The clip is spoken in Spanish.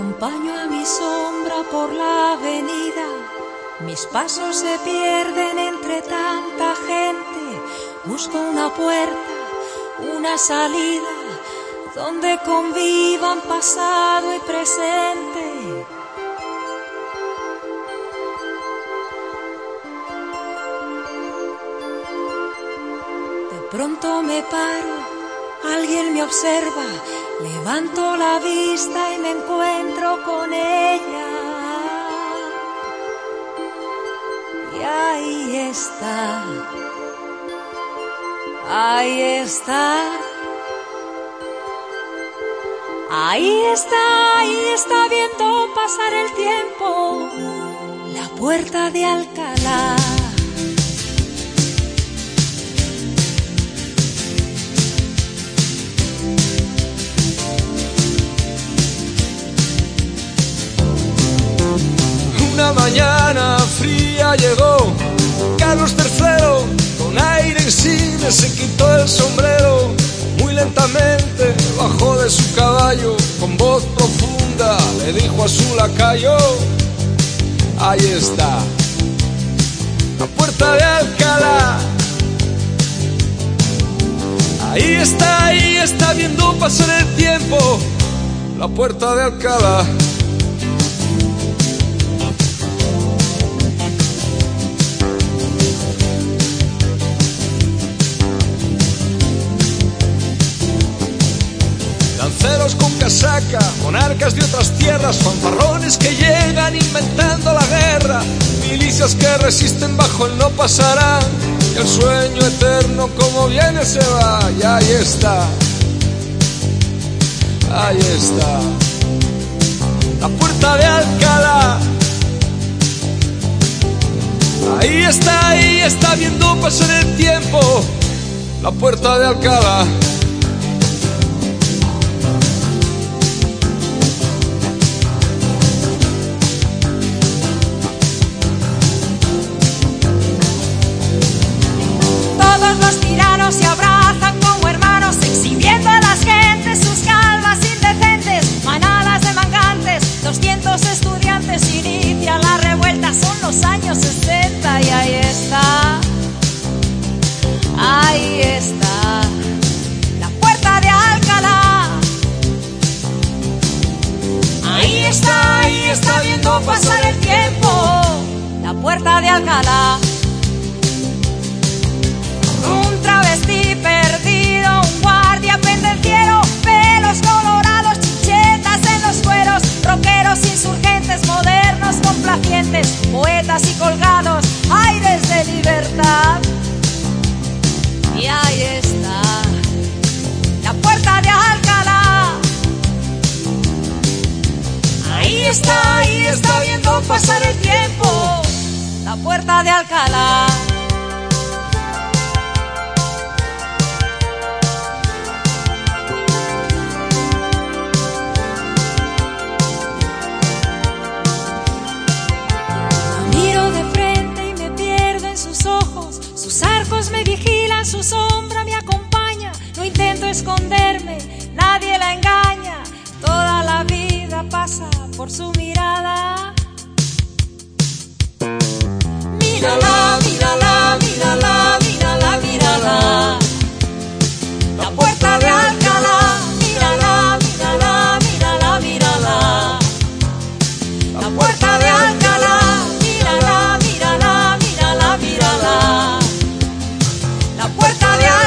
Acompaño a mi sombra por la avenida, mis pasos se pierden entre tanta gente, busco una puerta, una salida, donde convivan pasado y presente. De pronto me paro, alguien me observa, levanto la vista y me encuentro con ella. Y ahí está, ahí está. Ahí está, ahí está viendo pasar el tiempo, la puerta de Alcalá. Se quitó el sombrero muy lentamente bajó de su caballo con voz profunda le dijo a su lacayo ahí está la puerta de Alcalá. Ahí está ahí está viendo pasar el tiempo la puerta de Alcalá lanceros con casaca, monarcas de otras tierras, fanfarrones que llegan inventando la guerra, milicias que resisten bajo el no pasarán, y el sueño eterno como viene se va, y ahí está, ahí está, la puerta de Alcalá. Ahí está, ahí está viendo pasar el tiempo, la puerta de Alcalá. Está, ahí está viendo pasar el tiempo, la puerta de Alcalá. La miro de frente y me pierdo en sus ojos. Sus arcos me vigilan, su sombra me acompaña. No intento esconderme, nadie la engaña. Toda la vida pasa por su mirada. Mírala, mírala, mírala, mírala, mírala. La puerta de Alcalá, mírala, mírala, mírala, mírala. La puerta de Alcalá, mírala, mírala, mírala, mírala. La puerta de Alcalá.